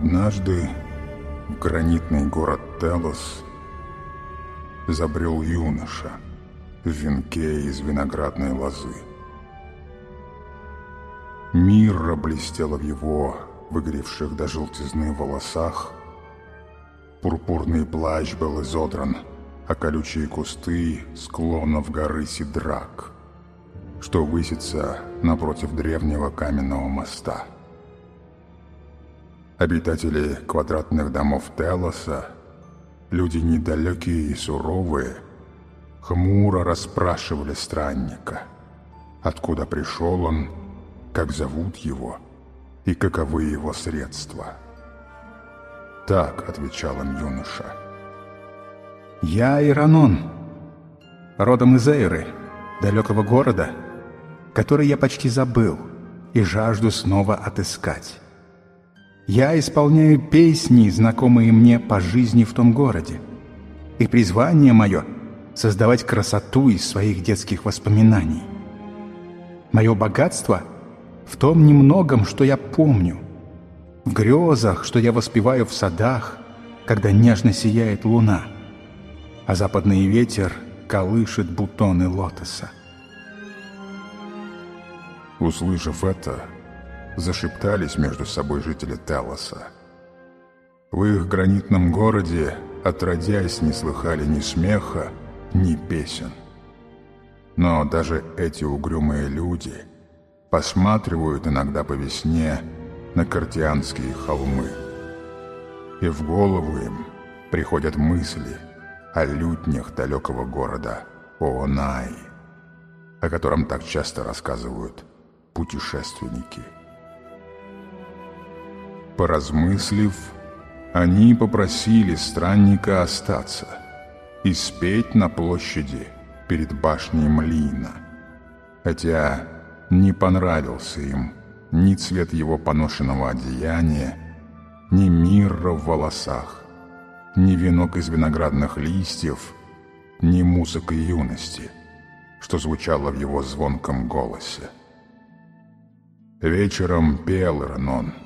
Однажды в гранитный город Телос забрел юноша в венке из виноградной лозы. Мир блестела в его выгоревших до желтизны волосах. Пурпурный плащ был изодран, а колючие кусты склонов горы Сидрак, что высится напротив древнего каменного моста. Обитатели квадратных домов Телоса, люди недалекие и суровые, хмуро расспрашивали странника, откуда пришел он, как зовут его и каковы его средства. Так отвечал им юноша. «Я Иранон, родом из Эйры, далекого города, который я почти забыл и жажду снова отыскать. Я исполняю песни, знакомые мне по жизни в том городе. И призвание мое — создавать красоту из своих детских воспоминаний. Мое богатство в том немногом, что я помню. В грезах, что я воспеваю в садах, когда нежно сияет луна, а западный ветер колышет бутоны лотоса. Услышав это, зашептались между собой жители Телоса. В их гранитном городе, отродясь, не слыхали ни смеха, ни песен. Но даже эти угрюмые люди посматривают иногда по весне на картианские холмы. И в голову им приходят мысли о лютнях далекого города Оонай, о котором так часто рассказывают путешественники. Поразмыслив, они попросили странника остаться и спеть на площади перед башней Млина, хотя не понравился им ни цвет его поношенного одеяния, ни мирра в волосах, ни венок из виноградных листьев, ни музыка юности, что звучало в его звонком голосе. Вечером пел Ранон —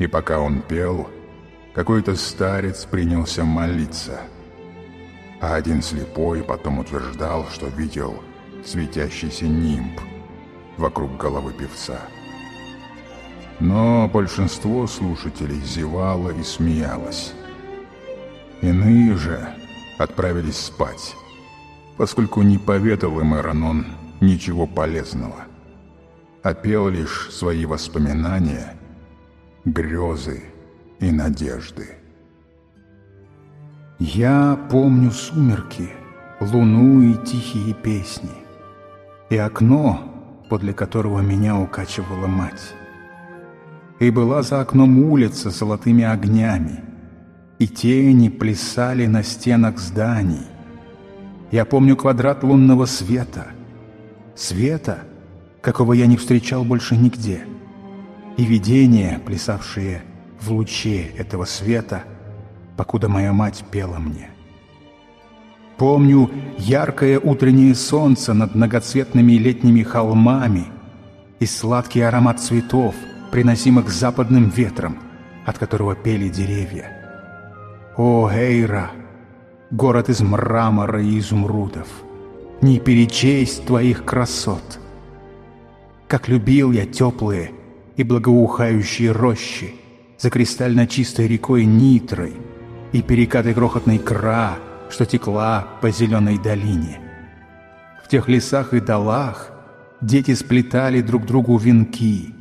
и пока он пел, какой-то старец принялся молиться. А один слепой потом утверждал, что видел светящийся нимб вокруг головы певца. Но большинство слушателей зевало и смеялось. Иные же отправились спать, поскольку не поведал им Эронон ничего полезного, а пел лишь свои воспоминания грезы и надежды. Я помню сумерки, луну и тихие песни, и окно, подле которого меня укачивала мать. И была за окном улица с золотыми огнями, и тени плясали на стенах зданий. Я помню квадрат лунного света, света, какого я не встречал больше нигде — и видения, плясавшие в луче этого света, покуда моя мать пела мне. Помню яркое утреннее солнце над многоцветными летними холмами и сладкий аромат цветов, приносимых западным ветром, от которого пели деревья. О, Эйра, город из мрамора и изумрудов, не перечесть твоих красот! Как любил я теплые, и благоухающие рощи, за кристально чистой рекой Нитрой и перекаты крохотной Кра, что текла по зеленой долине. В тех лесах и долах дети сплетали друг другу венки,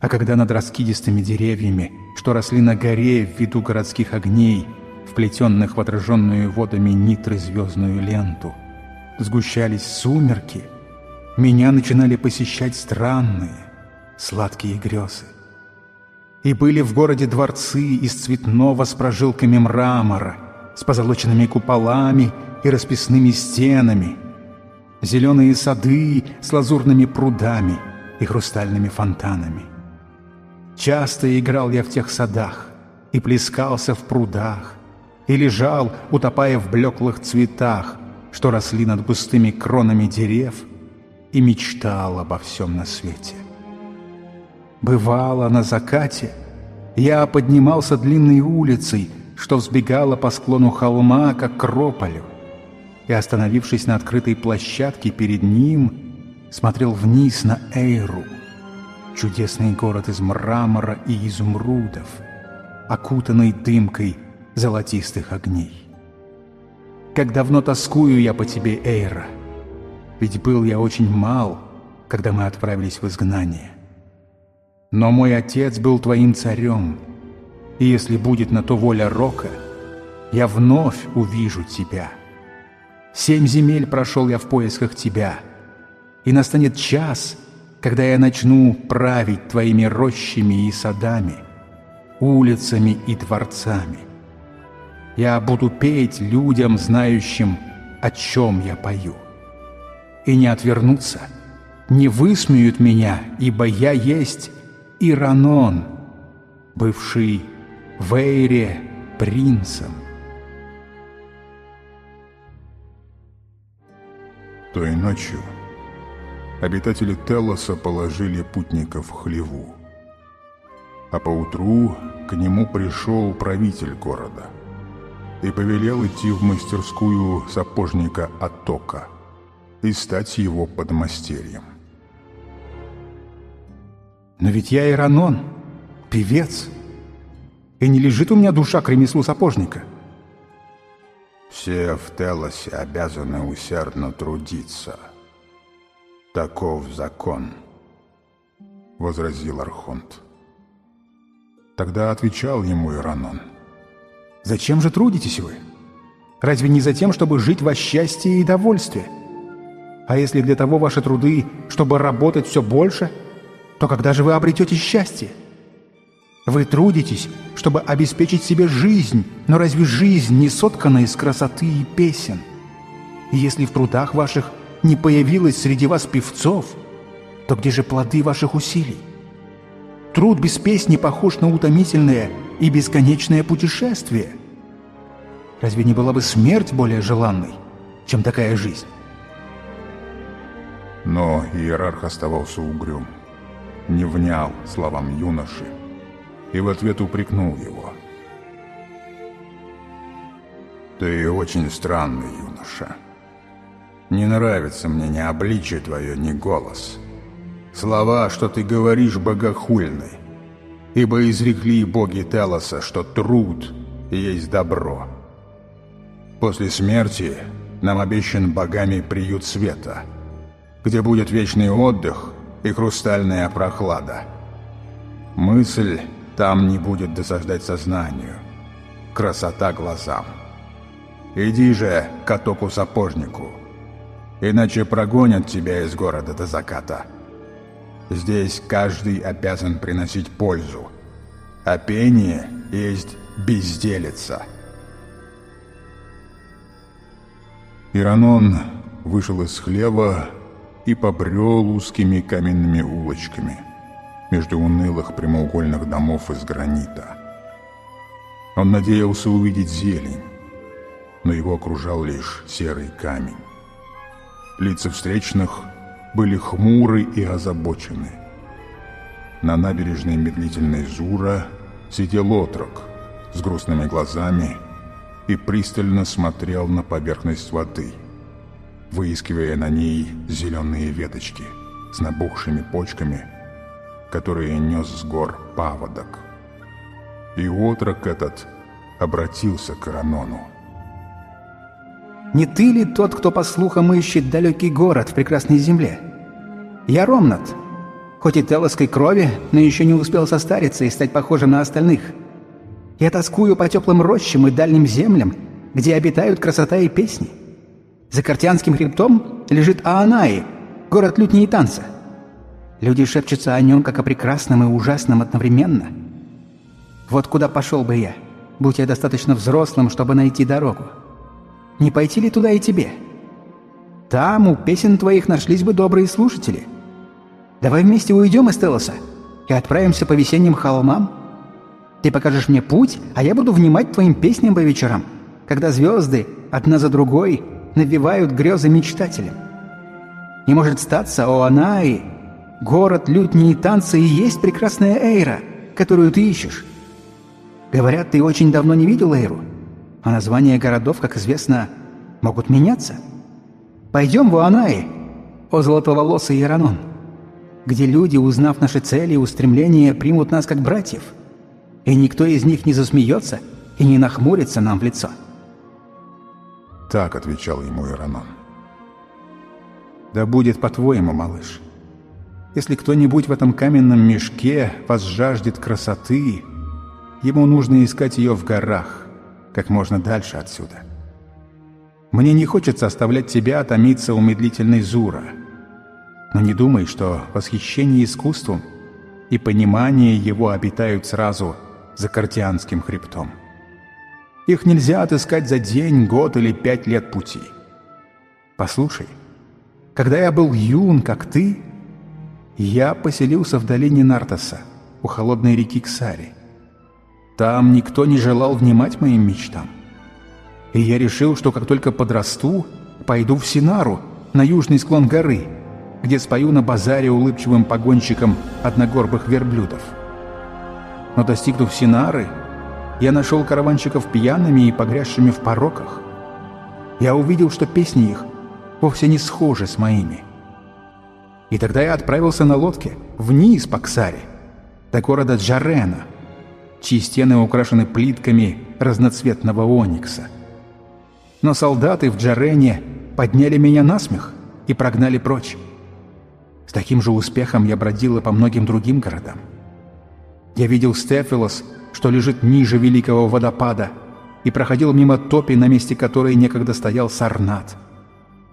а когда над раскидистыми деревьями, что росли на горе в виду городских огней, вплетенных в отраженную водами Нитры звездную ленту, сгущались сумерки, меня начинали посещать странные, сладкие грезы. И были в городе дворцы из цветного с прожилками мрамора, с позолоченными куполами и расписными стенами, зеленые сады с лазурными прудами и хрустальными фонтанами. Часто играл я в тех садах и плескался в прудах, и лежал, утопая в блеклых цветах, что росли над густыми кронами дерев, и мечтал обо всем на свете. Бывало, на закате я поднимался длинной улицей, что взбегала по склону холма, к рополю, и, остановившись на открытой площадке перед ним, смотрел вниз на Эйру, чудесный город из мрамора и изумрудов, окутанный дымкой золотистых огней. Как давно тоскую я по тебе, Эйра, ведь был я очень мал, когда мы отправились в изгнание. Но мой отец был твоим царем, и если будет на то воля Рока, я вновь увижу тебя. Семь земель прошел я в поисках тебя, и настанет час, когда я начну править твоими рощами и садами, улицами и дворцами. Я буду петь людям, знающим, о чем я пою. И не отвернуться, не высмеют меня, ибо я есть Иранон, бывший в Эйре принцем. Той ночью обитатели Телоса положили путников в хлеву. А поутру к нему пришел правитель города и повелел идти в мастерскую сапожника Атока и стать его подмастерьем. Но ведь я Иранон, певец, и не лежит у меня душа к ремеслу сапожника. Все в Телосе обязаны усердно трудиться. Таков закон, — возразил Архонт. Тогда отвечал ему Иранон. Зачем же трудитесь вы? Разве не за тем, чтобы жить во счастье и довольстве? А если для того ваши труды, чтобы работать все больше — то когда же вы обретете счастье? Вы трудитесь, чтобы обеспечить себе жизнь, но разве жизнь не соткана из красоты и песен? Если в трудах ваших не появилось среди вас певцов, то где же плоды ваших усилий? Труд без песни похож на утомительное и бесконечное путешествие. Разве не была бы смерть более желанной, чем такая жизнь? Но иерарх оставался угрюм не внял словам юноши и в ответ упрекнул его. «Ты очень странный юноша. Не нравится мне ни обличие твое, ни голос. Слова, что ты говоришь, богохульны, ибо изрекли боги Телоса, что труд есть добро. После смерти нам обещан богами приют света, где будет вечный отдых и хрустальная прохлада. Мысль там не будет досаждать сознанию. Красота глазам. Иди же к отоку-сапожнику, иначе прогонят тебя из города до заката. Здесь каждый обязан приносить пользу, а пение есть безделица. Иранон вышел из хлева и побрел узкими каменными улочками между унылых прямоугольных домов из гранита. Он надеялся увидеть зелень, но его окружал лишь серый камень. Лица встречных были хмуры и озабочены. На набережной медлительной Зура сидел отрок с грустными глазами и пристально смотрел на поверхность воды – выискивая на ней зеленые веточки с набухшими почками, которые нес с гор паводок. И отрок этот обратился к Аранону. «Не ты ли тот, кто, по слухам, ищет далекий город в прекрасной земле? Я Ромнат, хоть и телоской крови, но еще не успел состариться и стать похожим на остальных. Я тоскую по теплым рощам и дальним землям, где обитают красота и песни. За Картианским хребтом лежит Аанаи, город лютни и танца. Люди шепчутся о нем, как о прекрасном и ужасном одновременно. Вот куда пошел бы я, будь я достаточно взрослым, чтобы найти дорогу. Не пойти ли туда и тебе? Там у песен твоих нашлись бы добрые слушатели. Давай вместе уйдем из Телоса и отправимся по весенним холмам. Ты покажешь мне путь, а я буду внимать твоим песням по вечерам, когда звезды, одна за другой, навевают грезы мечтателям. И может статься Оанаи, город лютни и танца и есть прекрасная Эйра, которую ты ищешь. Говорят, ты очень давно не видел Эйру, а названия городов, как известно, могут меняться. Пойдем в Уанаи, о золотоволосый Иранон, где люди, узнав наши цели и устремления, примут нас как братьев, и никто из них не засмеется и не нахмурится нам в лицо. Так отвечал ему Иранон. Да будет по-твоему, малыш. Если кто-нибудь в этом каменном мешке возжаждет красоты, ему нужно искать ее в горах, как можно дальше отсюда. Мне не хочется оставлять тебя томиться у медлительной Зура. Но не думай, что восхищение искусством и понимание его обитают сразу за Картианским хребтом. Их нельзя отыскать за день, год или пять лет пути. Послушай, когда я был юн, как ты, я поселился в долине Нартаса, у холодной реки Ксари. Там никто не желал внимать моим мечтам. И я решил, что как только подрасту, пойду в Синару, на южный склон горы, где спою на базаре улыбчивым погонщиком одногорбых верблюдов. Но достигнув Синары, я нашел караванщиков пьяными и погрязшими в пороках. Я увидел, что песни их вовсе не схожи с моими. И тогда я отправился на лодке вниз по Ксаре, до города Джарена, чьи стены украшены плитками разноцветного оникса. Но солдаты в Джарене подняли меня на смех и прогнали прочь. С таким же успехом я бродила по многим другим городам. Я видел Стефилос, что лежит ниже Великого водопада, и проходил мимо топи, на месте которой некогда стоял Сарнат —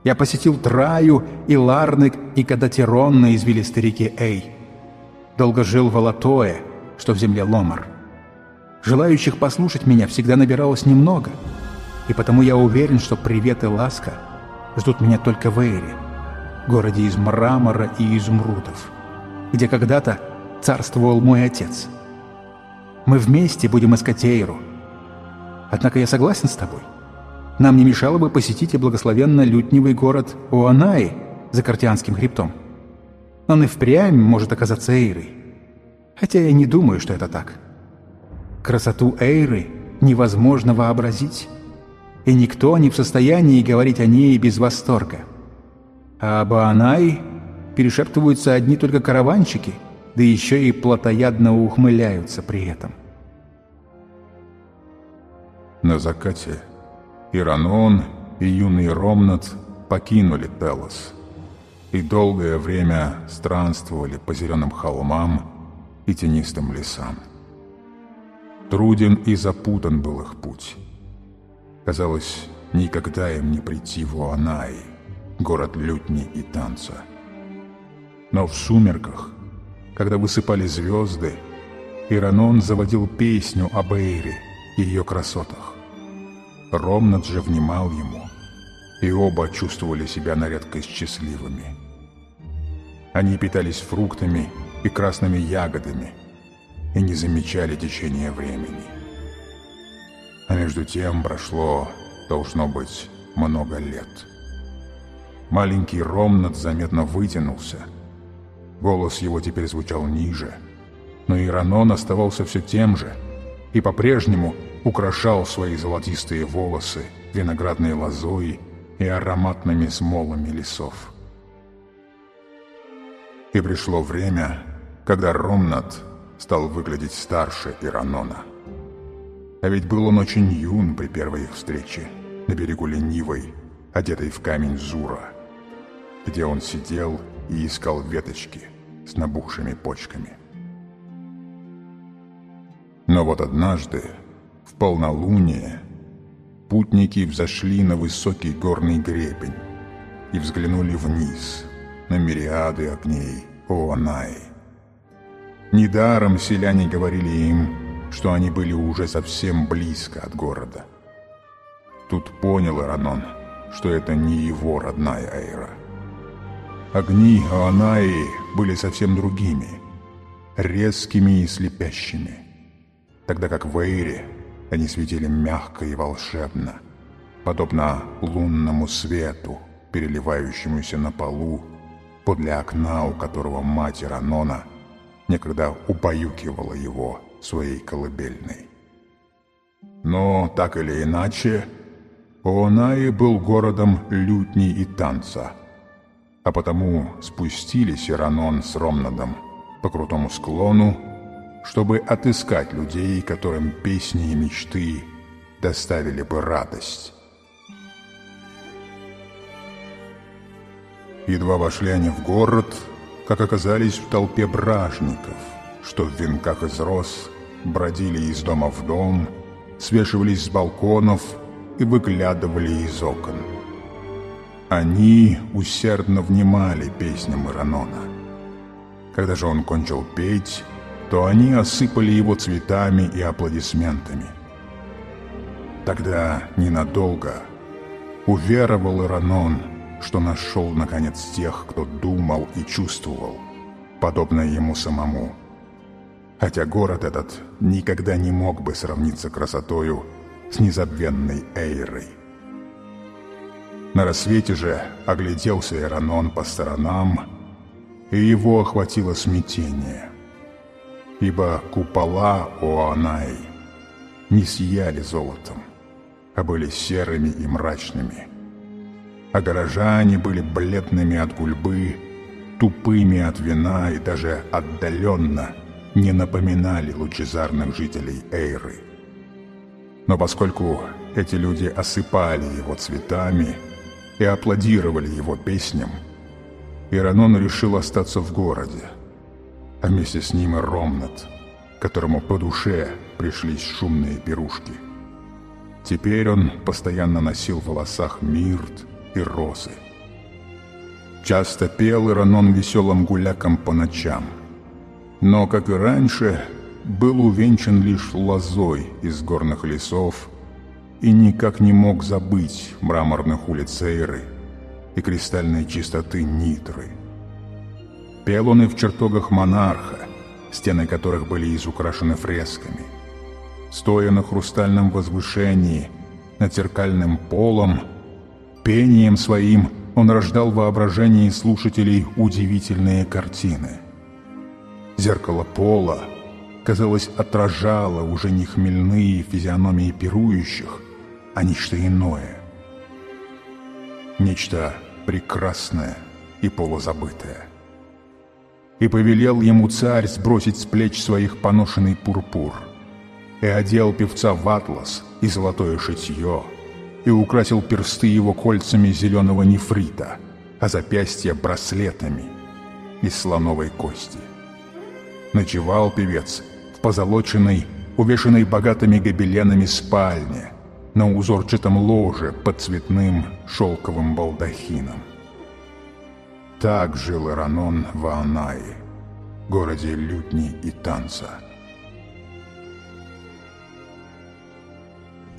я посетил Траю и Ларник и Кадатирон на извилистой реке Эй. Долго жил в Алатое, что в земле Ломар. Желающих послушать меня всегда набиралось немного, и потому я уверен, что привет и ласка ждут меня только в Эйре, городе из мрамора и изумрудов, где когда-то царствовал мой отец. Мы вместе будем искать Эйру. Однако я согласен с тобой. Нам не мешало бы посетить и благословенно лютневый город Уанай за Картианским хребтом. Он и впрямь может оказаться Эйрой. Хотя я не думаю, что это так. Красоту Эйры невозможно вообразить, и никто не в состоянии говорить о ней без восторга. А об Уанай перешептываются одни только караванщики, да еще и плотоядно ухмыляются при этом. На закате Иранон и юный Ромнат покинули Телос и долгое время странствовали по зеленым холмам и тенистым лесам. Труден и запутан был их путь. Казалось, никогда им не прийти в Уанай, город лютни и танца. Но в сумерках, когда высыпали звезды, Иранон заводил песню об Эйре и ее красотах. Ромнат же внимал ему, и оба чувствовали себя на редкость счастливыми. Они питались фруктами и красными ягодами и не замечали течения времени. А между тем прошло, должно быть, много лет. Маленький Ромнат заметно вытянулся. Голос его теперь звучал ниже, но Иранон оставался все тем же и по-прежнему украшал свои золотистые волосы виноградной лозой и ароматными смолами лесов. И пришло время, когда Ромнат стал выглядеть старше Иранона. А ведь был он очень юн при первой их встрече на берегу ленивой, одетой в камень Зура, где он сидел и искал веточки с набухшими почками. Но вот однажды в полнолуние путники взошли на высокий горный гребень и взглянули вниз на мириады огней Оанаи. Недаром селяне говорили им, что они были уже совсем близко от города. Тут понял Иранон, что это не его родная Эйра. Огни Оанаи были совсем другими, резкими и слепящими, тогда как в Эйре они светили мягко и волшебно, подобно лунному свету, переливающемуся на полу, подле окна, у которого мать Ранона некогда убаюкивала его своей колыбельной. Но, так или иначе, Оанаи был городом лютни и танца, а потому спустились Иранон с Ромнадом по крутому склону, чтобы отыскать людей, которым песни и мечты доставили бы радость. Едва вошли они в город, как оказались в толпе бражников, что в венках из роз бродили из дома в дом, свешивались с балконов и выглядывали из окон. Они усердно внимали песням Иранона. Когда же он кончил петь, то они осыпали его цветами и аплодисментами. Тогда ненадолго уверовал Иранон, что нашел, наконец, тех, кто думал и чувствовал, подобно ему самому. Хотя город этот никогда не мог бы сравниться красотою с незабвенной Эйрой. На рассвете же огляделся Иранон по сторонам, и его охватило смятение, ибо купола Оанай не сияли золотом, а были серыми и мрачными – а горожане были бледными от гульбы, тупыми от вина и даже отдаленно не напоминали лучезарных жителей Эйры. Но поскольку эти люди осыпали его цветами и аплодировали его песням, Иранон решил остаться в городе, а вместе с ним и Ромнат, которому по душе пришлись шумные пирушки. Теперь он постоянно носил в волосах мирт, и розы. Часто пел Иранон веселым гуляком по ночам, но, как и раньше, был увенчан лишь лозой из горных лесов и никак не мог забыть мраморных улиц Эйры и кристальной чистоты Нитры. Пел он и в чертогах монарха, стены которых были изукрашены фресками. Стоя на хрустальном возвышении, над зеркальным полом, Пением своим он рождал в воображении слушателей удивительные картины. Зеркало пола, казалось, отражало уже не хмельные физиономии пирующих, а нечто иное. Нечто прекрасное и полузабытое. И повелел ему царь сбросить с плеч своих поношенный пурпур, и одел певца в атлас и золотое шитье — и украсил персты его кольцами зеленого нефрита, а запястья браслетами из слоновой кости. Ночевал певец в позолоченной, увешанной богатыми гобеленами спальне, на узорчатом ложе под цветным шелковым балдахином. Так жил Иранон в Аанае, городе лютни и танца.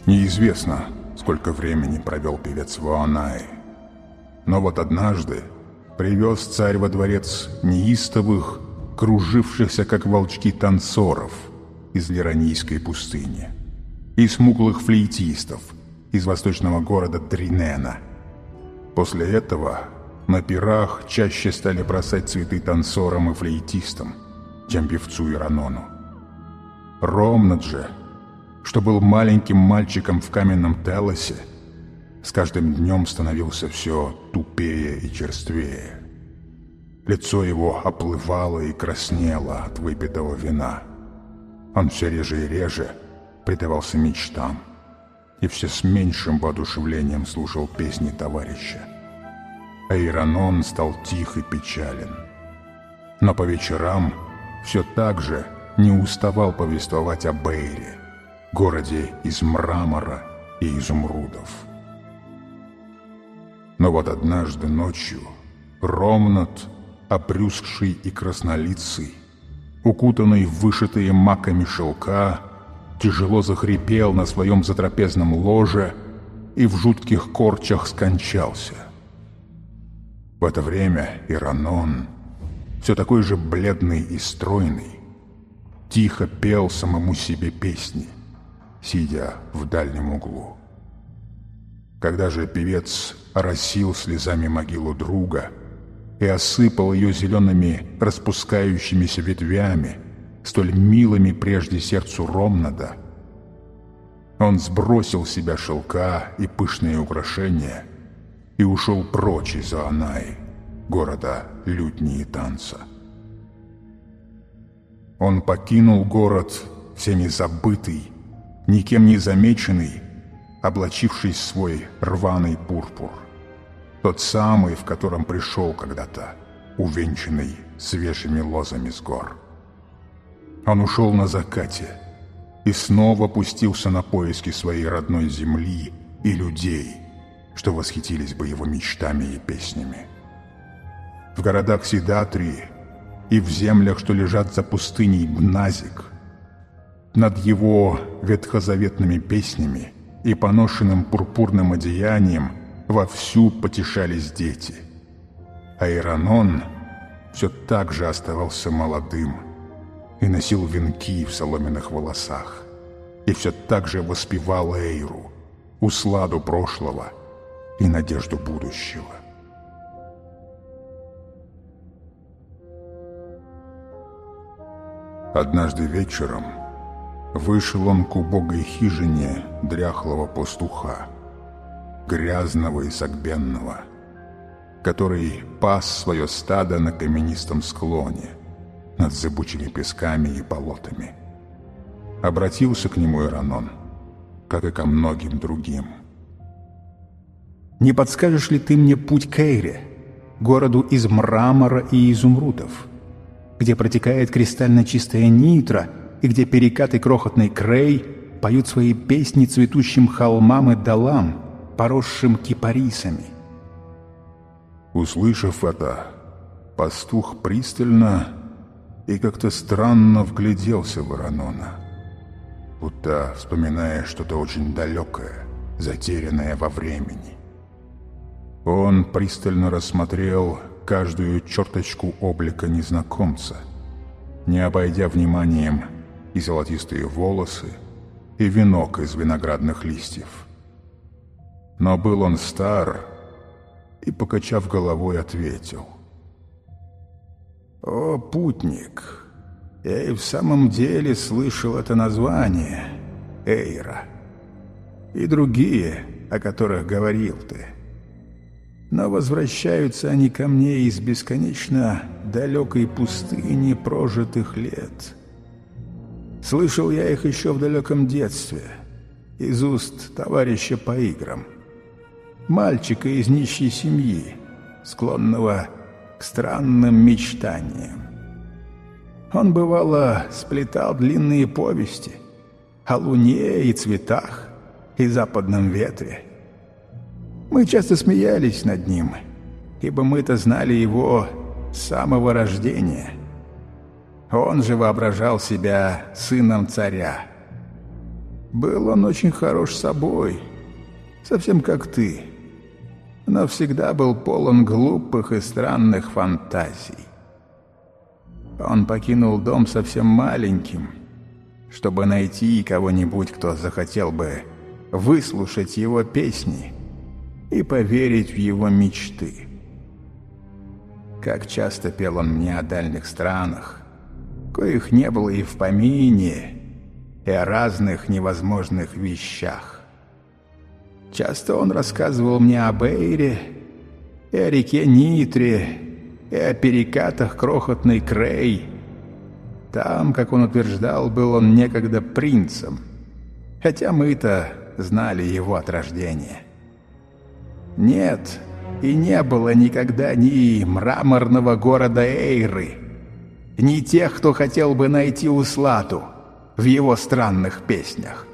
Неизвестно, сколько времени провел певец в Оанае. Но вот однажды привез царь во дворец неистовых, кружившихся как волчки танцоров из Лиранийской пустыни и смуглых флейтистов из восточного города Тринена. После этого на пирах чаще стали бросать цветы танцорам и флейтистам, чем певцу Иранону. Ромнат же что был маленьким мальчиком в каменном Телосе, с каждым днем становился все тупее и черствее. Лицо его оплывало и краснело от выпитого вина. Он все реже и реже предавался мечтам и все с меньшим воодушевлением слушал песни товарища. А Иранон стал тих и печален. Но по вечерам все так же не уставал повествовать о Бейре, городе из мрамора и изумрудов. Но вот однажды ночью Ромнат, обрюзгший и краснолицый, укутанный в вышитые маками шелка, тяжело захрипел на своем затрапезном ложе и в жутких корчах скончался. В это время Иранон, все такой же бледный и стройный, тихо пел самому себе песни сидя в дальнем углу. Когда же певец оросил слезами могилу друга и осыпал ее зелеными распускающимися ветвями, столь милыми прежде сердцу Ромнада, Он сбросил с себя шелка и пышные украшения и ушел прочь из Анаи, города лютни и танца. Он покинул город всеми забытый, никем не замеченный, облачившись в свой рваный пурпур. Тот самый, в котором пришел когда-то, увенчанный свежими лозами с гор. Он ушел на закате и снова пустился на поиски своей родной земли и людей, что восхитились бы его мечтами и песнями. В городах Сидатрии и в землях, что лежат за пустыней Бназик, над его ветхозаветными песнями и поношенным пурпурным одеянием вовсю потешались дети. А Иранон все так же оставался молодым и носил венки в соломенных волосах, и все так же воспевал Эйру, усладу прошлого и надежду будущего. Однажды вечером вышел он к убогой хижине дряхлого пастуха, грязного и согбенного, который пас свое стадо на каменистом склоне над зыбучими песками и болотами. Обратился к нему Иранон, как и ко многим другим. «Не подскажешь ли ты мне путь к Эйре, городу из мрамора и изумрудов?» где протекает кристально чистая нитра и где перекаты крохотный крей поют свои песни цветущим холмам и долам, поросшим кипарисами. Услышав это, пастух пристально и как-то странно вгляделся в Иранона, будто вспоминая что-то очень далекое, затерянное во времени. Он пристально рассмотрел каждую черточку облика незнакомца, не обойдя вниманием и золотистые волосы, и венок из виноградных листьев. Но был он стар и, покачав головой, ответил. «О, путник, я и в самом деле слышал это название, Эйра, и другие, о которых говорил ты. Но возвращаются они ко мне из бесконечно далекой пустыни прожитых лет. Слышал я их еще в далеком детстве, из уст товарища по играм. Мальчика из нищей семьи, склонного к странным мечтаниям. Он, бывало, сплетал длинные повести о луне и цветах и западном ветре, мы часто смеялись над ним, ибо мы-то знали его с самого рождения. Он же воображал себя сыном царя. Был он очень хорош собой, совсем как ты, но всегда был полон глупых и странных фантазий. Он покинул дом совсем маленьким, чтобы найти кого-нибудь, кто захотел бы выслушать его песни и поверить в его мечты. Как часто пел он мне о дальних странах, коих не было и в помине, и о разных невозможных вещах. Часто он рассказывал мне об Эйре, и о реке Нитре, и о перекатах крохотной Крей. Там, как он утверждал, был он некогда принцем, хотя мы-то знали его от рождения. Нет, и не было никогда ни мраморного города Эйры, ни тех, кто хотел бы найти Услату в его странных песнях.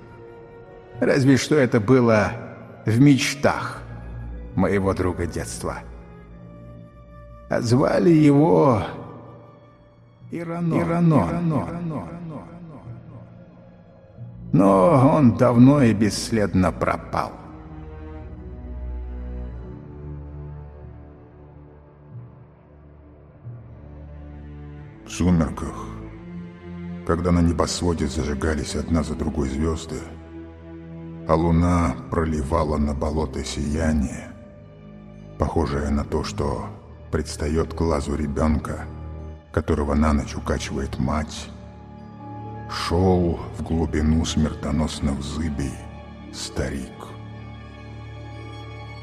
Разве что это было в мечтах моего друга детства. А звали его Иранон. Иранон. Иранон. Но он давно и бесследно пропал. В сумерках, когда на небосводе зажигались одна за другой звезды, а луна проливала на болото сияние, похожее на то, что предстает глазу ребенка, которого на ночь укачивает мать, шел в глубину смертоносных зыбей старик.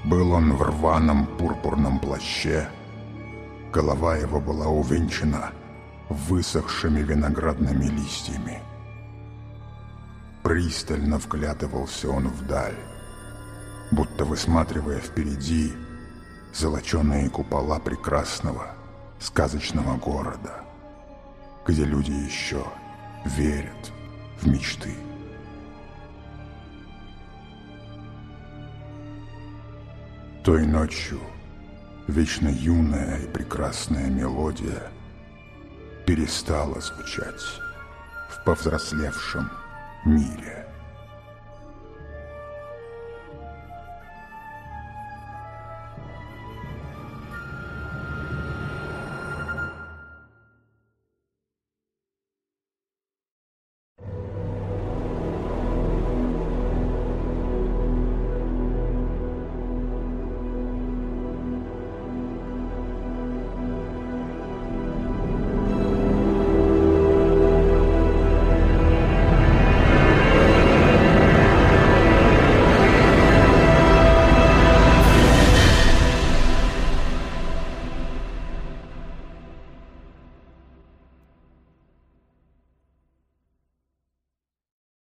Был он в рваном пурпурном плаще, голова его была увенчана высохшими виноградными листьями. Пристально вглядывался он вдаль, будто высматривая впереди золоченые купола прекрасного сказочного города, где люди еще верят в мечты. Той ночью вечно юная и прекрасная мелодия перестала звучать в повзрослевшем Mira.